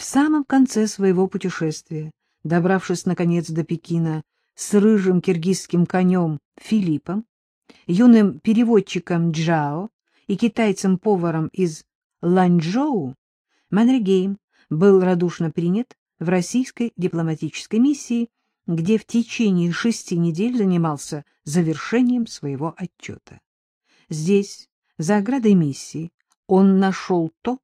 В самом конце своего путешествия, добравшись, наконец, до Пекина с рыжим киргизским конем Филиппом, юным переводчиком Джао и китайцем-поваром из Ланчжоу, Маннергейм был радушно принят в российской дипломатической миссии, где в течение шести недель занимался завершением своего отчета. Здесь, за оградой миссии, он нашел то,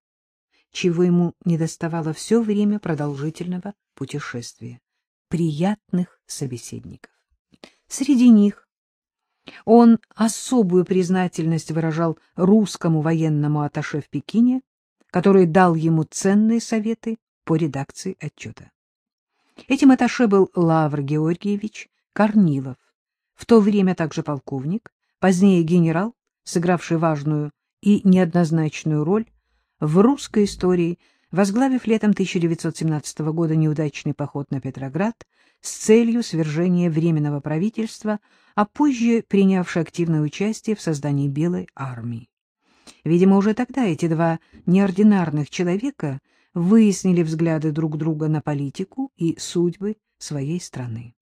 чего ему недоставало все время продолжительного путешествия — приятных собеседников. Среди них он особую признательность выражал русскому военному атташе в Пекине, который дал ему ценные советы по редакции отчета. Этим атташе был Лавр Георгиевич Корнилов, в то время также полковник, позднее генерал, сыгравший важную и неоднозначную роль в русской истории, возглавив летом 1917 года неудачный поход на Петроград с целью свержения Временного правительства, а позже принявший активное участие в создании Белой армии. Видимо, уже тогда эти два неординарных человека – выяснили взгляды друг друга на политику и судьбы своей страны.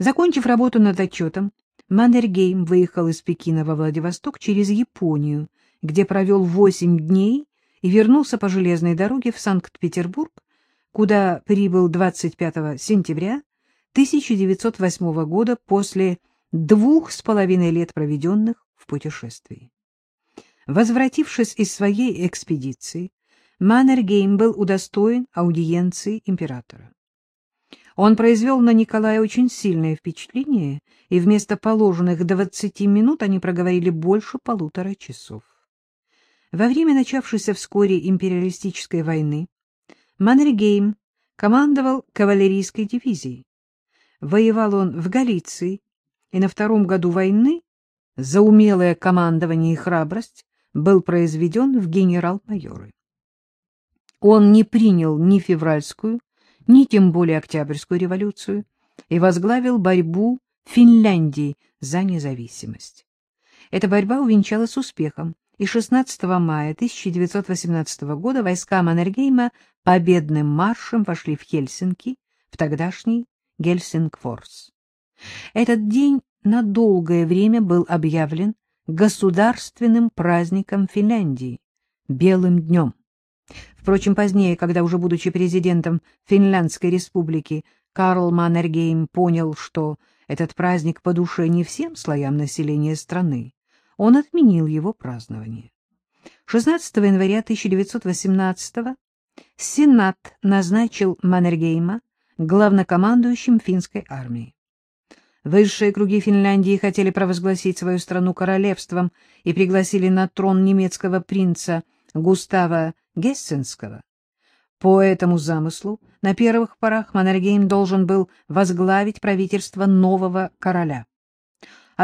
Закончив работу над отчетом, Маннергейм выехал из Пекина во Владивосток через Японию, где провел восемь дней и вернулся по железной дороге в Санкт-Петербург, куда прибыл 25 сентября 1908 года после двух с половиной лет проведенных в путешествии. Возвратившись из своей экспедиции, Маннергейм был удостоен аудиенции императора. Он произвел на Николая очень сильное впечатление, и вместо положенных двадцати минут они проговорили больше полутора часов. Во время начавшейся вскоре империалистической войны Маннергейм командовал кавалерийской дивизией. Воевал он в Галиции, и на втором году войны за умелое командование и храбрость был произведен в генерал-майоры. Он не принял ни февральскую, ни тем более Октябрьскую революцию и возглавил борьбу Финляндии за независимость. Эта борьба увенчалась успехом, и 16 мая 1918 года войска Маннергейма победным маршем вошли в Хельсинки, в тогдашний Гельсингфорс. Этот день на долгое время был объявлен государственным праздником Финляндии — Белым днем. Впрочем, позднее, когда уже будучи президентом Финляндской республики, Карл Маннергейм понял, что этот праздник по душе не всем слоям населения страны, он отменил его празднование. 16 января 1918 Сенат назначил Маннергейма главнокомандующим финской армией. Высшие круги Финляндии хотели провозгласить свою страну королевством и пригласили на трон немецкого принца Густава Гессенского. По этому замыслу на первых порах Маннергейм должен был возглавить правительство нового короля.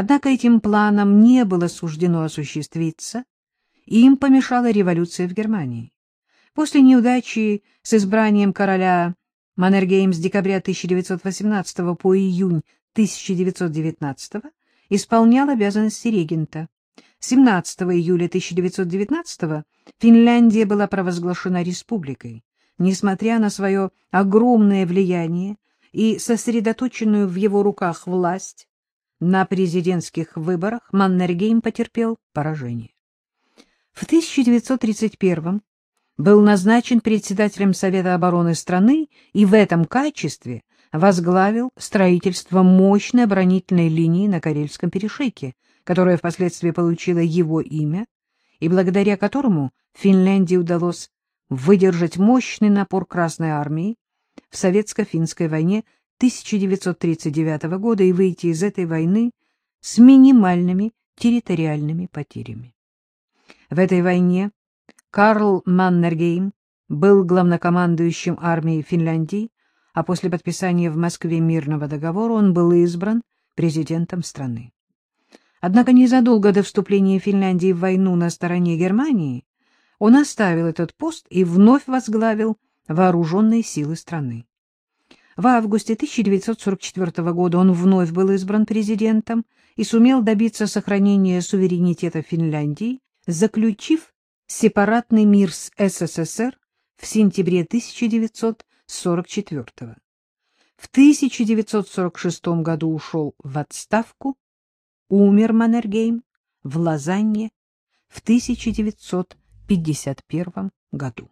Однако этим планам не было суждено осуществиться, и им помешала революция в Германии. После неудачи с избранием короля Маннергейм с декабря 1918 по июнь 1919 исполнял обязанности регента. 17 июля 1919 Финляндия была провозглашена республикой. Несмотря на свое огромное влияние и сосредоточенную в его руках власть, на президентских выборах Маннергейм потерпел поражение. В 1931 был назначен председателем Совета обороны страны и в этом качестве возглавил строительство мощной оборонительной линии на Карельском перешейке, которая впоследствии получила его имя и благодаря которому Финляндии удалось выдержать мощный напор Красной армии в Советско-финской войне 1939 года и выйти из этой войны с минимальными территориальными потерями. В этой войне Карл Маннергейм был главнокомандующим армией Финляндии, а после подписания в Москве мирного договора он был избран президентом страны. Однако незадолго до вступления Финляндии в войну на стороне Германии он оставил этот пост и вновь возглавил вооруженные силы страны. В августе 1944 года он вновь был избран президентом и сумел добиться сохранения суверенитета Финляндии, заключив сепаратный мир с СССР в сентябре 1944 года. В 1946 году ушел в отставку, умер Маннергейм в Лозанне в 1951 году.